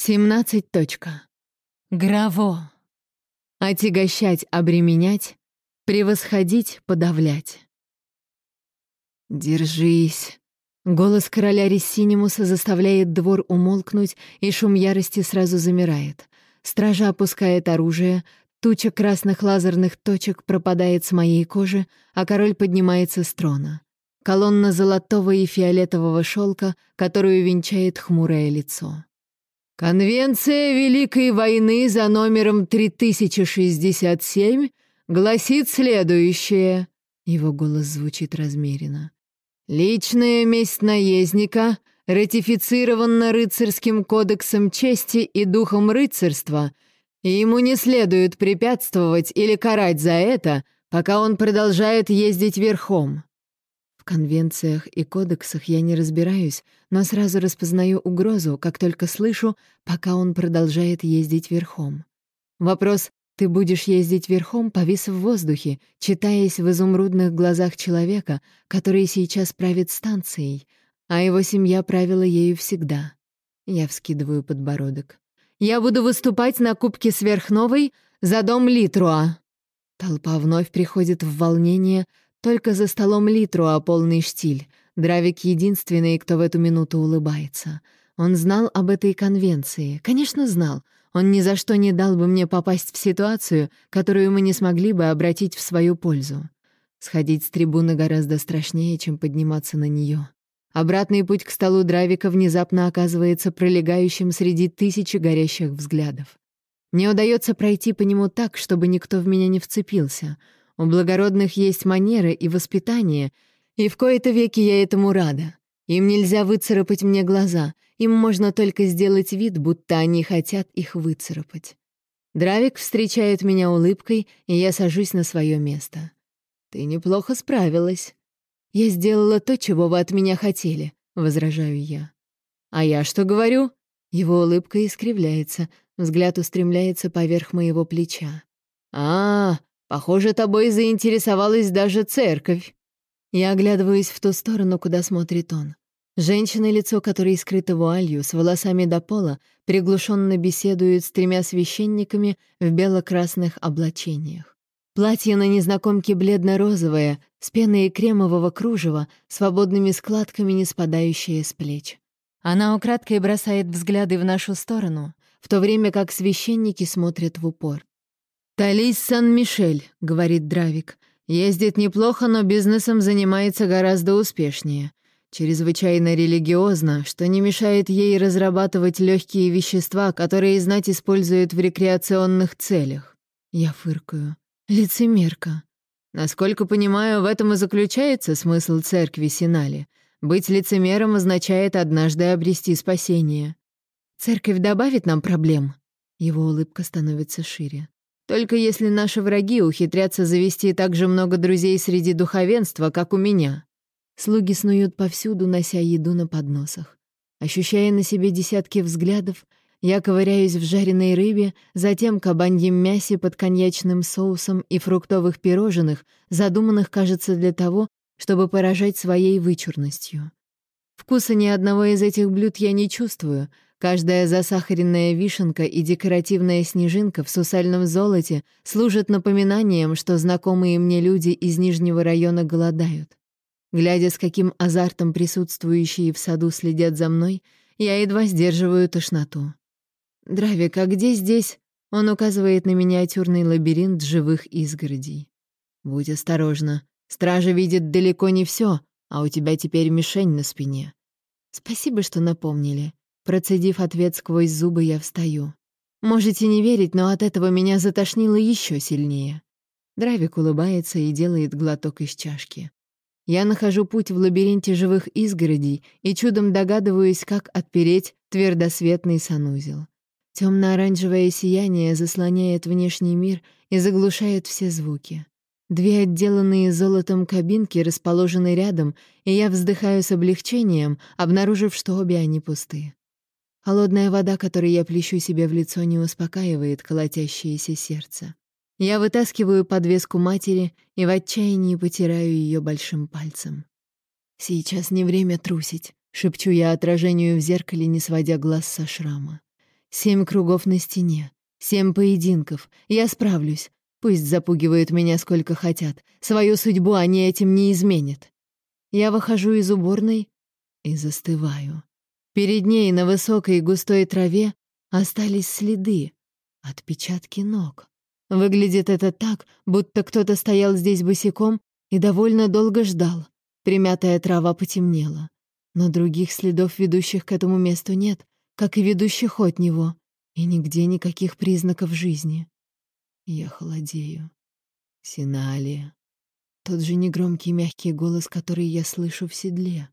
17. Точка. Граво. Отягощать, обременять, превосходить, подавлять. «Держись!» Голос короля Рессинимуса заставляет двор умолкнуть, и шум ярости сразу замирает. Стража опускает оружие, туча красных лазерных точек пропадает с моей кожи, а король поднимается с трона. Колонна золотого и фиолетового шелка, которую венчает хмурое лицо. Конвенция Великой войны за номером 3067 гласит следующее. Его голос звучит размеренно. Личная месть наездника ратифицирована рыцарским кодексом чести и духом рыцарства, и ему не следует препятствовать или карать за это, пока он продолжает ездить верхом конвенциях и кодексах я не разбираюсь, но сразу распознаю угрозу, как только слышу, пока он продолжает ездить верхом. Вопрос «ты будешь ездить верхом» повис в воздухе, читаясь в изумрудных глазах человека, который сейчас правит станцией, а его семья правила ею всегда. Я вскидываю подбородок. «Я буду выступать на Кубке Сверхновой за дом Литруа!» Толпа вновь приходит в волнение, только за столом Литру, а полный штиль. Дравик единственный, кто в эту минуту улыбается. Он знал об этой конвенции. Конечно, знал. Он ни за что не дал бы мне попасть в ситуацию, которую мы не смогли бы обратить в свою пользу. Сходить с трибуны гораздо страшнее, чем подниматься на нее. Обратный путь к столу Дравика внезапно оказывается пролегающим среди тысячи горящих взглядов. Мне удается пройти по нему так, чтобы никто в меня не вцепился — у благородных есть манеры и воспитание, и в кои-то веки я этому рада. Им нельзя выцарапать мне глаза, им можно только сделать вид, будто они хотят их выцарапать. Дравик встречает меня улыбкой, и я сажусь на свое место. «Ты неплохо справилась». «Я сделала то, чего вы от меня хотели», — возражаю я. «А я что говорю?» Его улыбка искривляется, взгляд устремляется поверх моего плеча. «А, Похоже, тобой заинтересовалась даже церковь. Я оглядываюсь в ту сторону, куда смотрит он. Женщина, лицо которой скрыто вуалью, с волосами до пола, приглушенно беседует с тремя священниками в бело-красных облачениях. Платье на незнакомке бледно-розовое, с пеной кремового кружева, свободными складками, не спадающие с плеч. Она украдкой бросает взгляды в нашу сторону, в то время как священники смотрят в упор. «Талис Сан-Мишель», — говорит Дравик. «Ездит неплохо, но бизнесом занимается гораздо успешнее. Чрезвычайно религиозно, что не мешает ей разрабатывать легкие вещества, которые знать используют в рекреационных целях». Я фыркаю. «Лицемерка». Насколько понимаю, в этом и заключается смысл церкви Синали. Быть лицемером означает однажды обрести спасение. Церковь добавит нам проблем. Его улыбка становится шире. Только если наши враги ухитрятся завести так же много друзей среди духовенства, как у меня. Слуги снуют повсюду, нося еду на подносах. Ощущая на себе десятки взглядов, я ковыряюсь в жареной рыбе, затем кабаньем мясе под коньячным соусом и фруктовых пирожных, задуманных, кажется, для того, чтобы поражать своей вычурностью. Вкуса ни одного из этих блюд я не чувствую — Каждая засахаренная вишенка и декоративная снежинка в сусальном золоте служат напоминанием, что знакомые мне люди из Нижнего района голодают. Глядя, с каким азартом присутствующие в саду следят за мной, я едва сдерживаю тошноту. «Дравик, а где здесь?» Он указывает на миниатюрный лабиринт живых изгородей. «Будь осторожна. Стража видит далеко не все, а у тебя теперь мишень на спине. Спасибо, что напомнили. Процедив ответ сквозь зубы, я встаю. Можете не верить, но от этого меня затошнило еще сильнее. Дравик улыбается и делает глоток из чашки. Я нахожу путь в лабиринте живых изгородей и чудом догадываюсь, как отпереть твердосветный санузел. Темно-оранжевое сияние заслоняет внешний мир и заглушает все звуки. Две отделанные золотом кабинки расположены рядом, и я вздыхаю с облегчением, обнаружив, что обе они пусты. Холодная вода, которой я плещу себе в лицо, не успокаивает колотящееся сердце. Я вытаскиваю подвеску матери и в отчаянии потираю ее большим пальцем. «Сейчас не время трусить», — шепчу я отражению в зеркале, не сводя глаз со шрама. Семь кругов на стене. Семь поединков. Я справлюсь. Пусть запугивают меня сколько хотят. Свою судьбу они этим не изменят. Я выхожу из уборной и застываю. Перед ней на высокой густой траве остались следы, отпечатки ног. Выглядит это так, будто кто-то стоял здесь босиком и довольно долго ждал. Примятая трава потемнела. Но других следов, ведущих к этому месту, нет, как и ведущих от него, и нигде никаких признаков жизни. Я холодею. Синалия. Тот же негромкий мягкий голос, который я слышу в седле.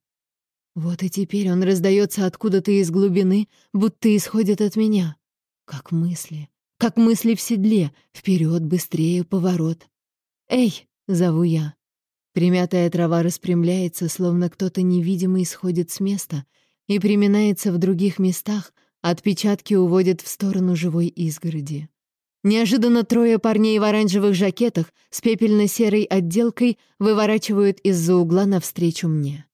Вот и теперь он раздается откуда-то из глубины, будто исходит от меня. Как мысли. Как мысли в седле. Вперед, быстрее, поворот. «Эй!» — зову я. Примятая трава распрямляется, словно кто-то невидимый исходит с места и приминается в других местах, отпечатки уводят в сторону живой изгороди. Неожиданно трое парней в оранжевых жакетах с пепельно-серой отделкой выворачивают из-за угла навстречу мне.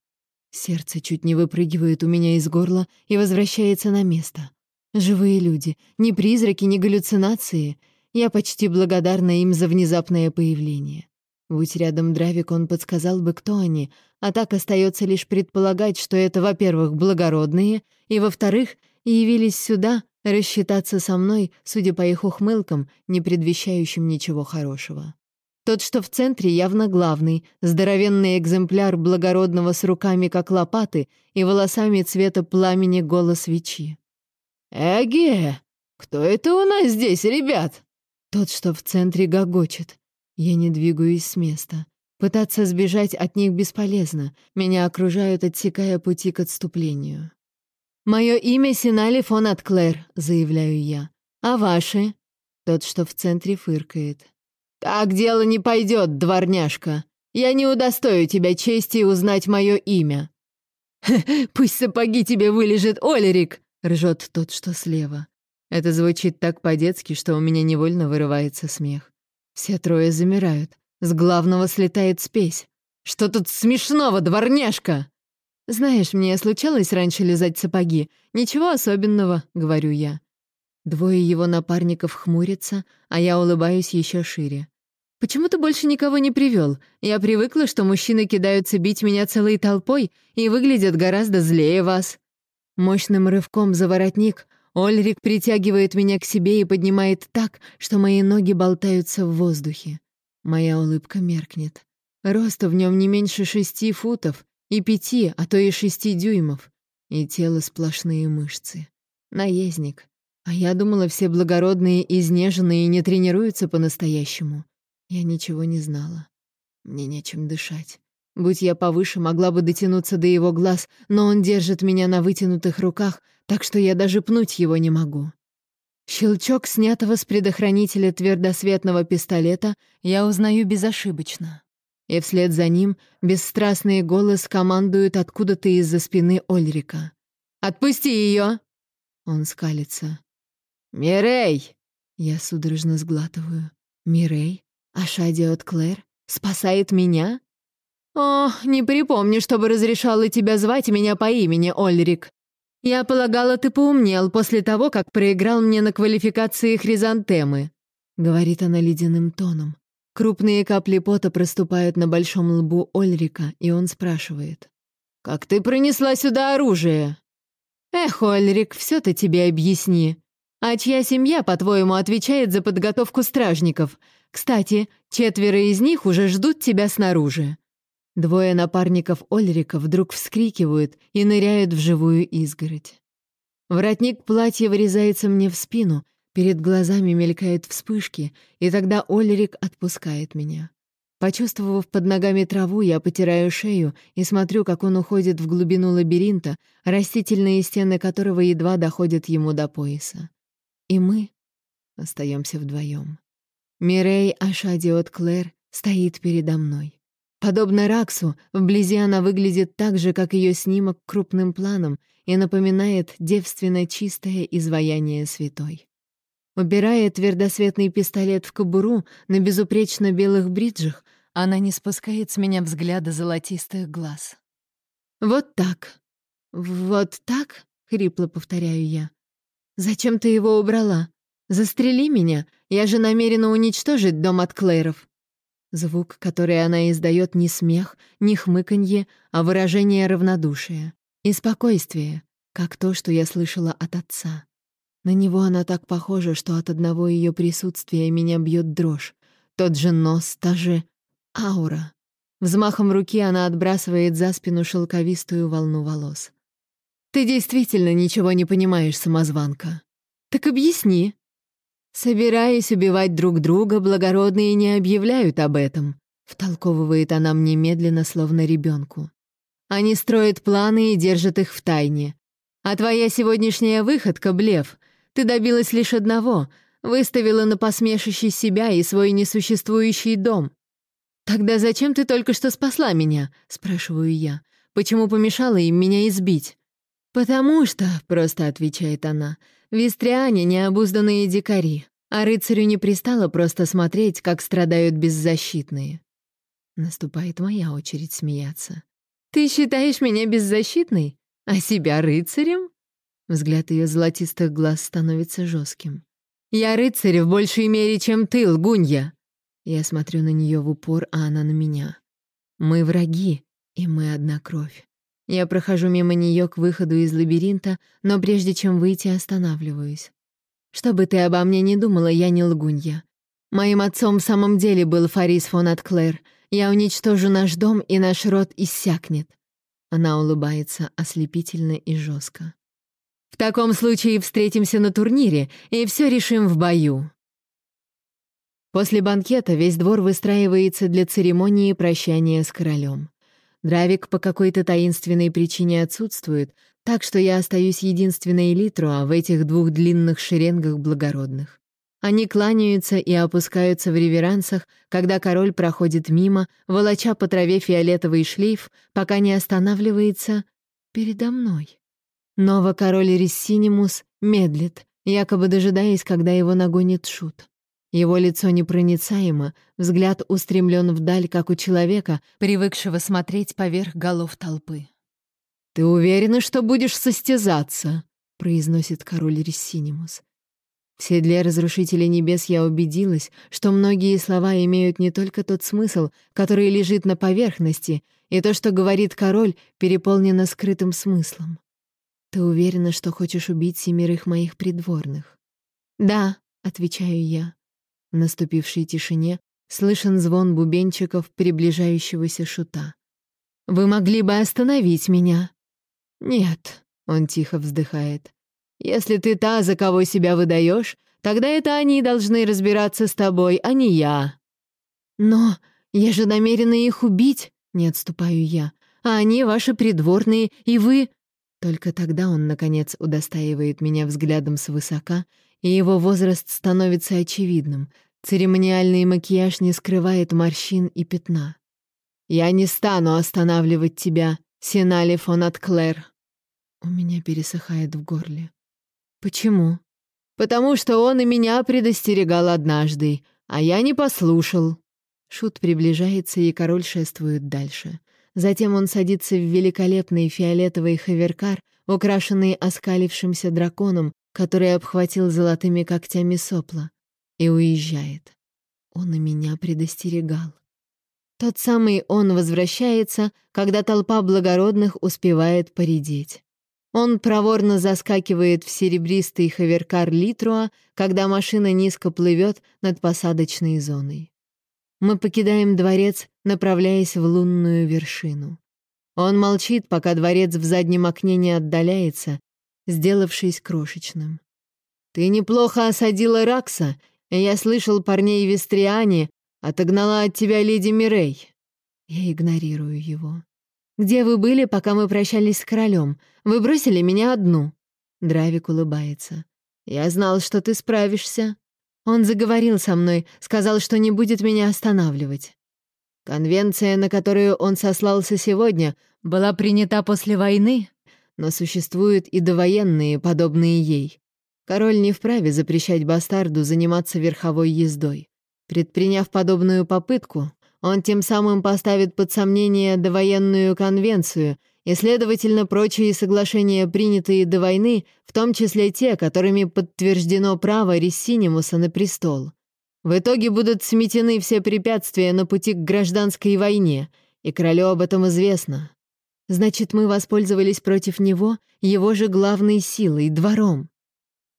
Сердце чуть не выпрыгивает у меня из горла и возвращается на место. Живые люди, ни призраки, ни галлюцинации. Я почти благодарна им за внезапное появление. Будь рядом Дравик, он подсказал бы, кто они, а так остается лишь предполагать, что это, во-первых, благородные, и, во-вторых, явились сюда, рассчитаться со мной, судя по их ухмылкам, не предвещающим ничего хорошего. Тот, что в центре, явно главный, здоровенный экземпляр благородного с руками, как лопаты, и волосами цвета пламени гола свечи. «Эге! Кто это у нас здесь, ребят?» Тот, что в центре, гогочет. Я не двигаюсь с места. Пытаться сбежать от них бесполезно. Меня окружают, отсекая пути к отступлению. «Мое имя Синали фон Атклер», — заявляю я. «А ваши?» Тот, что в центре, фыркает. «Так дело не пойдет, дворняжка. Я не удостою тебя чести узнать мое имя». «Пусть сапоги тебе вылежит Олерик!» — ржет тот, что слева. Это звучит так по-детски, что у меня невольно вырывается смех. Все трое замирают. С главного слетает спесь. «Что тут смешного, дворняжка?» «Знаешь, мне случалось раньше лизать сапоги. Ничего особенного», — говорю я. Двое его напарников хмурятся, а я улыбаюсь еще шире. «Почему ты больше никого не привел? Я привыкла, что мужчины кидаются бить меня целой толпой и выглядят гораздо злее вас». Мощным рывком за воротник Ольрик притягивает меня к себе и поднимает так, что мои ноги болтаются в воздухе. Моя улыбка меркнет. Роста в нем не меньше шести футов, и пяти, а то и шести дюймов. И тело сплошные мышцы. Наездник. А я думала, все благородные, изнеженные не тренируются по-настоящему. Я ничего не знала. Мне нечем дышать. Будь я повыше, могла бы дотянуться до его глаз, но он держит меня на вытянутых руках, так что я даже пнуть его не могу. Щелчок снятого с предохранителя твердосветного пистолета я узнаю безошибочно и вслед за ним бесстрастный голос командует откуда-то из-за спины Ольрика. «Отпусти ее!» Он скалится. «Мирей!» Я судорожно сглатываю. «Мирей? Ашади от Клэр? Спасает меня?» «О, не припомню, чтобы разрешала тебя звать меня по имени, Ольрик. Я полагала, ты поумнел после того, как проиграл мне на квалификации хризантемы», — говорит она ледяным тоном. Крупные капли пота проступают на большом лбу Ольрика, и он спрашивает. «Как ты принесла сюда оружие?» «Эх, Ольрик, все ты тебе объясни. А чья семья, по-твоему, отвечает за подготовку стражников? Кстати, четверо из них уже ждут тебя снаружи». Двое напарников Ольрика вдруг вскрикивают и ныряют в живую изгородь. Воротник платья вырезается мне в спину, Перед глазами мелькают вспышки, и тогда Ольрик отпускает меня. Почувствовав под ногами траву, я потираю шею и смотрю, как он уходит в глубину лабиринта, растительные стены которого едва доходят ему до пояса. И мы остаемся вдвоем. Мирей Ашадиот Клэр стоит передо мной. Подобно Раксу, вблизи она выглядит так же, как ее снимок крупным планом и напоминает девственно чистое изваяние святой. Убирая твердосветный пистолет в кобуру на безупречно белых бриджах, она не спускает с меня взгляда золотистых глаз. «Вот так. Вот так?» — хрипло повторяю я. «Зачем ты его убрала? Застрели меня, я же намерена уничтожить дом от Клэров». Звук, который она издает, не смех, не хмыканье, а выражение равнодушия и спокойствия, как то, что я слышала от отца. На него она так похожа, что от одного ее присутствия меня бьет дрожь. Тот же нос, та же аура. Взмахом руки она отбрасывает за спину шелковистую волну волос. «Ты действительно ничего не понимаешь, самозванка. Так объясни». «Собираясь убивать друг друга, благородные не объявляют об этом», втолковывает она мне медленно, словно ребенку. «Они строят планы и держат их в тайне. А твоя сегодняшняя выходка, Блев, ты добилась лишь одного — выставила на посмешище себя и свой несуществующий дом. «Тогда зачем ты только что спасла меня?» — спрашиваю я. «Почему помешала им меня избить?» «Потому что», — просто отвечает она, — «вестриане — необузданные дикари, а рыцарю не пристало просто смотреть, как страдают беззащитные». Наступает моя очередь смеяться. «Ты считаешь меня беззащитной? А себя рыцарем?» Взгляд ее золотистых глаз становится жестким. «Я рыцарь в большей мере, чем ты, лгунья!» Я смотрю на нее в упор, а она на меня. Мы враги, и мы одна кровь. Я прохожу мимо нее к выходу из лабиринта, но прежде чем выйти, останавливаюсь. Что бы ты обо мне не думала, я не лгунья. Моим отцом в самом деле был Фарис фон Атклер. Я уничтожу наш дом, и наш род иссякнет. Она улыбается ослепительно и жестко. В таком случае встретимся на турнире и все решим в бою. После банкета весь двор выстраивается для церемонии прощания с королем. Дравик по какой-то таинственной причине отсутствует, так что я остаюсь единственной Литруа в этих двух длинных шеренгах благородных. Они кланяются и опускаются в реверансах, когда король проходит мимо, волоча по траве фиолетовый шлейф, пока не останавливается передо мной. Нова король Рессинимус медлит, якобы дожидаясь, когда его нагонит шут. Его лицо непроницаемо, взгляд устремлен вдаль, как у человека, привыкшего смотреть поверх голов толпы. «Ты уверена, что будешь состязаться?» — произносит король Рессинимус. В седле Разрушителя Небес я убедилась, что многие слова имеют не только тот смысл, который лежит на поверхности, и то, что говорит король, переполнено скрытым смыслом. «Ты уверена, что хочешь убить семерых моих придворных?» «Да», — отвечаю я. Наступившей тишине слышен звон бубенчиков приближающегося шута. «Вы могли бы остановить меня?» «Нет», — он тихо вздыхает. «Если ты та, за кого себя выдаешь, тогда это они должны разбираться с тобой, а не я». «Но я же намерена их убить», — не отступаю я. «А они ваши придворные, и вы...» Только тогда он, наконец, удостаивает меня взглядом свысока и его возраст становится очевидным. Церемониальный макияж не скрывает морщин и пятна. «Я не стану останавливать тебя, Синали фон Атклер!» У меня пересыхает в горле. «Почему?» «Потому что он и меня предостерегал однажды, а я не послушал». Шут приближается, и король шествует дальше. Затем он садится в великолепный фиолетовый хаверкар, украшенный оскалившимся драконом, который обхватил золотыми когтями сопла, и уезжает. Он и меня предостерегал. Тот самый он возвращается, когда толпа благородных успевает поредеть. Он проворно заскакивает в серебристый хаверкар Литруа, когда машина низко плывет над посадочной зоной. Мы покидаем дворец, направляясь в лунную вершину. Он молчит, пока дворец в заднем окне не отдаляется, сделавшись крошечным. «Ты неплохо осадила Ракса, и я слышал парней в Вестриане, отогнала от тебя леди Мирей». Я игнорирую его. «Где вы были, пока мы прощались с королем? Вы бросили меня одну». Дравик улыбается. «Я знал, что ты справишься». Он заговорил со мной, сказал, что не будет меня останавливать. Конвенция, на которую он сослался сегодня, была принята после войны, но существуют и довоенные, подобные ей. Король не вправе запрещать бастарду заниматься верховой ездой. Предприняв подобную попытку, он тем самым поставит под сомнение довоенную конвенцию и, следовательно, прочие соглашения, принятые до войны, в том числе те, которыми подтверждено право Рессинимуса на престол. В итоге будут сметены все препятствия на пути к гражданской войне, и королю об этом известно. Значит, мы воспользовались против него его же главной силой — двором.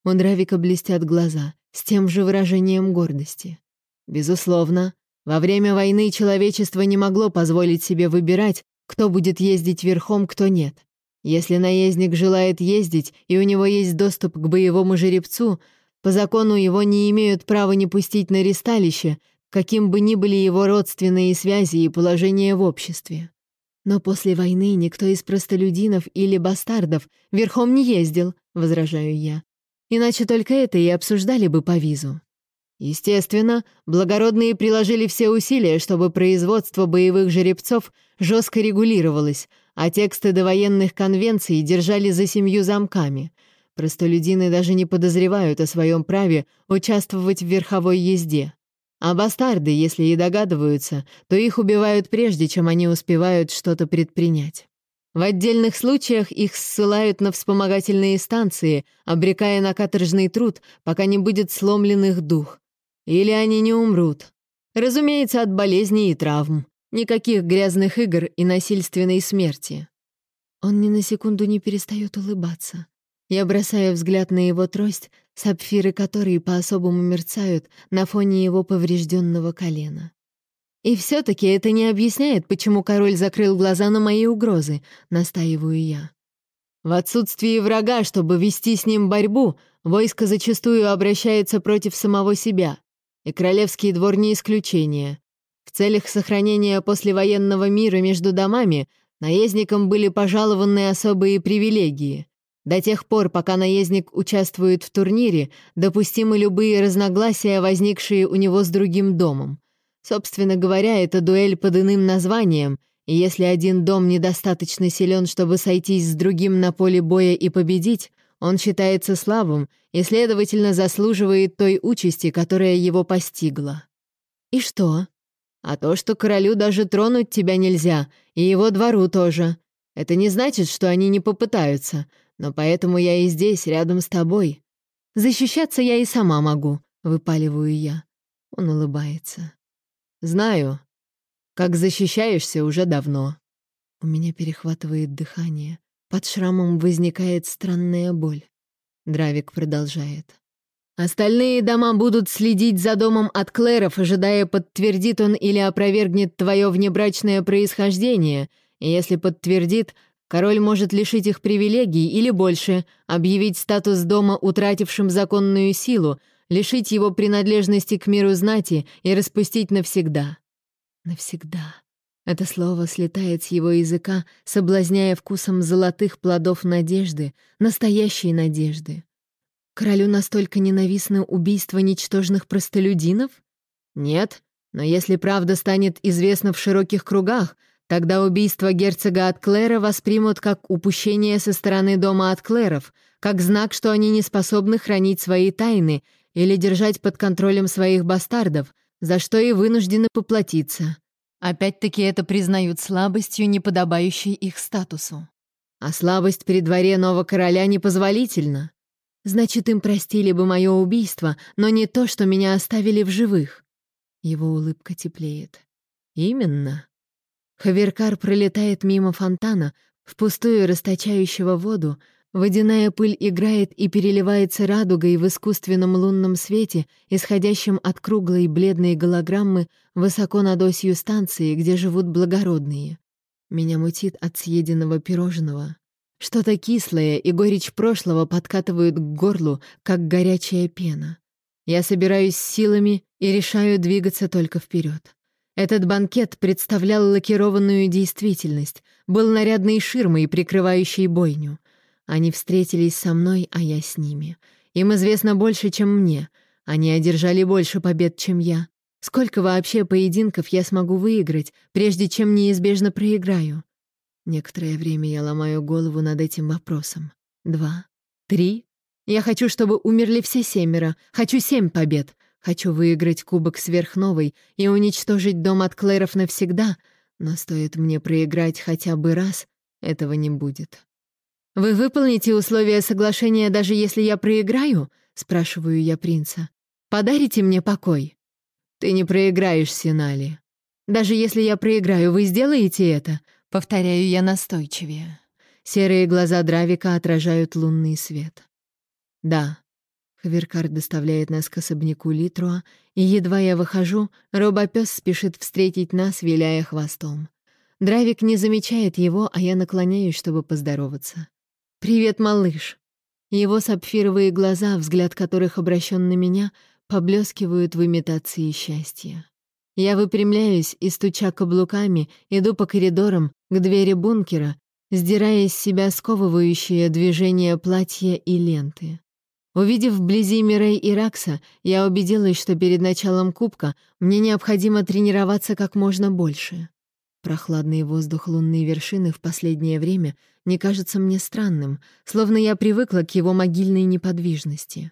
У Дравика блестят глаза, с тем же выражением гордости. Безусловно, во время войны человечество не могло позволить себе выбирать, кто будет ездить верхом, кто нет. Если наездник желает ездить, и у него есть доступ к боевому жеребцу, по закону его не имеют права не пустить на ресталище, каким бы ни были его родственные связи и положение в обществе. Но после войны никто из простолюдинов или бастардов верхом не ездил, возражаю я. Иначе только это и обсуждали бы по визу. Естественно, благородные приложили все усилия, чтобы производство боевых жеребцов жестко регулировалось, а тексты довоенных конвенций держали за семью замками. Простолюдины даже не подозревают о своем праве участвовать в верховой езде. А бастарды, если и догадываются, то их убивают прежде, чем они успевают что-то предпринять. В отдельных случаях их ссылают на вспомогательные станции, обрекая на каторжный труд, пока не будет сломлен их дух. Или они не умрут. Разумеется, от болезней и травм. Никаких грязных игр и насильственной смерти. Он ни на секунду не перестает улыбаться. Я бросаю взгляд на его трость, сапфиры которой по-особому мерцают на фоне его поврежденного колена. И все таки это не объясняет, почему король закрыл глаза на мои угрозы, настаиваю я. В отсутствии врага, чтобы вести с ним борьбу, войско зачастую обращается против самого себя. И королевский двор не исключение. В целях сохранения послевоенного мира между домами наездникам были пожалованы особые привилегии. До тех пор, пока наездник участвует в турнире, допустимы любые разногласия, возникшие у него с другим домом. Собственно говоря, это дуэль под иным названием, и если один дом недостаточно силен, чтобы сойтись с другим на поле боя и победить, он считается слабым и, следовательно, заслуживает той участи, которая его постигла. И что? А то, что королю даже тронуть тебя нельзя, и его двору тоже. Это не значит, что они не попытаются, но поэтому я и здесь, рядом с тобой. Защищаться я и сама могу, выпаливаю я. Он улыбается. Знаю. Как защищаешься уже давно. У меня перехватывает дыхание. Под шрамом возникает странная боль. Дравик продолжает. «Остальные дома будут следить за домом от Клэров, ожидая, подтвердит он или опровергнет твое внебрачное происхождение, и если подтвердит, король может лишить их привилегий или больше, объявить статус дома утратившим законную силу, лишить его принадлежности к миру знати и распустить навсегда». «Навсегда», это слово слетает с его языка, соблазняя вкусом золотых плодов надежды, настоящей надежды. Королю настолько ненавистно убийство ничтожных простолюдинов? Нет, но если правда станет известна в широких кругах, тогда убийство герцога от Клэра воспримут как упущение со стороны дома от Клэров, как знак, что они не способны хранить свои тайны или держать под контролем своих бастардов, за что и вынуждены поплатиться. Опять-таки это признают слабостью, неподобающей их статусу. А слабость при дворе нового короля непозволительна. Значит, им простили бы мое убийство, но не то, что меня оставили в живых. Его улыбка теплеет. Именно. Хаверкар пролетает мимо фонтана, впустую расточающего воду, Водяная пыль играет и переливается радугой в искусственном лунном свете, исходящем от круглой бледной голограммы высоко над осью станции, где живут благородные. Меня мутит от съеденного пирожного. Что-то кислое и горечь прошлого подкатывают к горлу, как горячая пена. Я собираюсь силами и решаю двигаться только вперед. Этот банкет представлял лакированную действительность, был нарядной ширмой, прикрывающей бойню. Они встретились со мной, а я с ними. Им известно больше, чем мне. Они одержали больше побед, чем я. Сколько вообще поединков я смогу выиграть, прежде чем неизбежно проиграю? Некоторое время я ломаю голову над этим вопросом. Два? Три? Я хочу, чтобы умерли все семеро. Хочу семь побед. Хочу выиграть кубок сверхновой и уничтожить дом от Клэров навсегда. Но стоит мне проиграть хотя бы раз, Этого не будет. «Вы выполните условия соглашения, даже если я проиграю?» — спрашиваю я принца. «Подарите мне покой?» «Ты не проиграешь, Синали. Даже если я проиграю, вы сделаете это?» — повторяю я настойчивее. Серые глаза Дравика отражают лунный свет. «Да». Хаверкар доставляет нас к особняку Литруа, и едва я выхожу, робопёс спешит встретить нас, виляя хвостом. Дравик не замечает его, а я наклоняюсь, чтобы поздороваться. «Привет, малыш!» Его сапфировые глаза, взгляд которых обращен на меня, поблескивают в имитации счастья. Я выпрямляюсь и, стуча каблуками, иду по коридорам к двери бункера, сдирая из себя сковывающее движение платья и ленты. Увидев вблизи Мирей и Ракса, я убедилась, что перед началом кубка мне необходимо тренироваться как можно больше. Прохладный воздух лунной вершины в последнее время не кажется мне странным, словно я привыкла к его могильной неподвижности.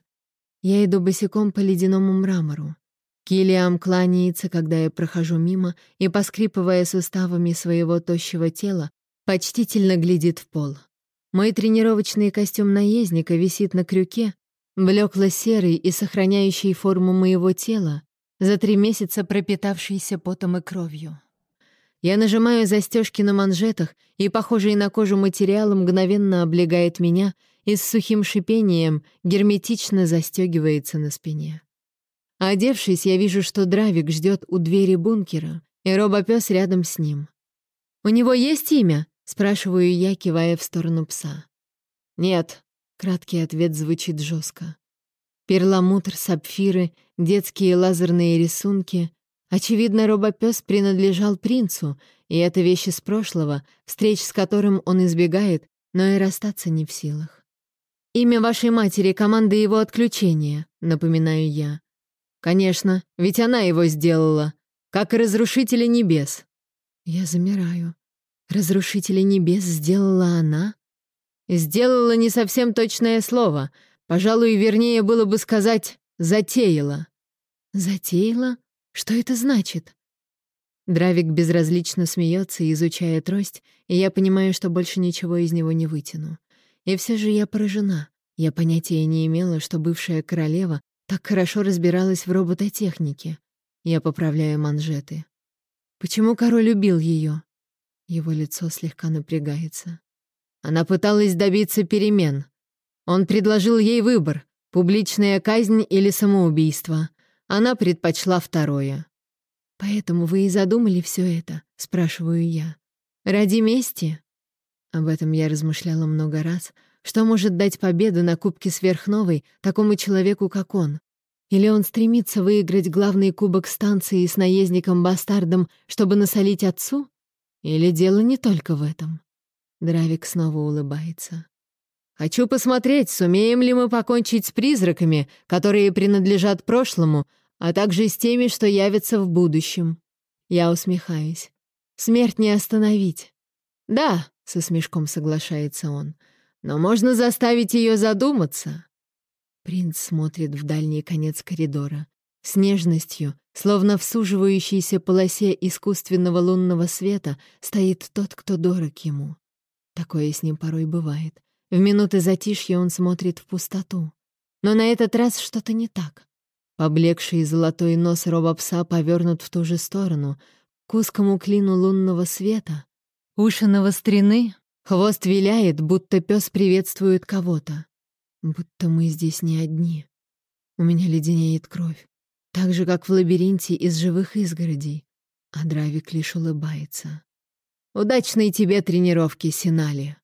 Я иду босиком по ледяному мрамору. Килиам кланяется, когда я прохожу мимо, и, поскрипывая суставами своего тощего тела, почтительно глядит в пол. Мой тренировочный костюм наездника висит на крюке, блекло-серый и сохраняющий форму моего тела, за три месяца пропитавшийся потом и кровью. Я нажимаю застежки на манжетах, и похожий на кожу материал мгновенно облегает меня и с сухим шипением герметично застегивается на спине. Одевшись, я вижу, что Дравик ждет у двери бункера, и робопес рядом с ним. «У него есть имя?» — спрашиваю я, кивая в сторону пса. «Нет», — краткий ответ звучит жестко. Перламутр, сапфиры, детские лазерные рисунки, Очевидно, робопес принадлежал принцу, и это вещь из прошлого, встреч с которым он избегает, но и расстаться не в силах. «Имя вашей матери — команда его отключения», — напоминаю я. «Конечно, ведь она его сделала, как и Разрушители Небес». Я замираю. «Разрушители Небес сделала она?» «Сделала не совсем точное слово. Пожалуй, вернее было бы сказать «затеяла». «Затеяла?» Что это значит? Дравик безразлично смеется, изучая трость, и я понимаю, что больше ничего из него не вытяну. И все же я поражена. Я понятия не имела, что бывшая королева так хорошо разбиралась в робототехнике. Я поправляю манжеты. Почему король любил ее? Его лицо слегка напрягается. Она пыталась добиться перемен. Он предложил ей выбор — публичная казнь или самоубийство. Она предпочла второе. «Поэтому вы и задумали все это?» — спрашиваю я. «Ради мести?» Об этом я размышляла много раз. Что может дать победу на Кубке Сверхновой такому человеку, как он? Или он стремится выиграть главный кубок станции с наездником-бастардом, чтобы насолить отцу? Или дело не только в этом? Дравик снова улыбается. «Хочу посмотреть, сумеем ли мы покончить с призраками, которые принадлежат прошлому, а также с теми, что явятся в будущем. Я усмехаюсь. Смерть не остановить. Да, со смешком соглашается он, но можно заставить ее задуматься. Принц смотрит в дальний конец коридора. С нежностью, словно в суживающейся полосе искусственного лунного света, стоит тот, кто дорог ему. Такое с ним порой бывает. В минуты затишья он смотрит в пустоту. Но на этот раз что-то не так. Поблекший золотой нос робопса повернут в ту же сторону, к узкому клину лунного света. Уши навострены, хвост виляет, будто пес приветствует кого-то. Будто мы здесь не одни. У меня леденеет кровь, так же, как в лабиринте из живых изгородей. А Дравик лишь улыбается. «Удачной тебе тренировки, Синали!»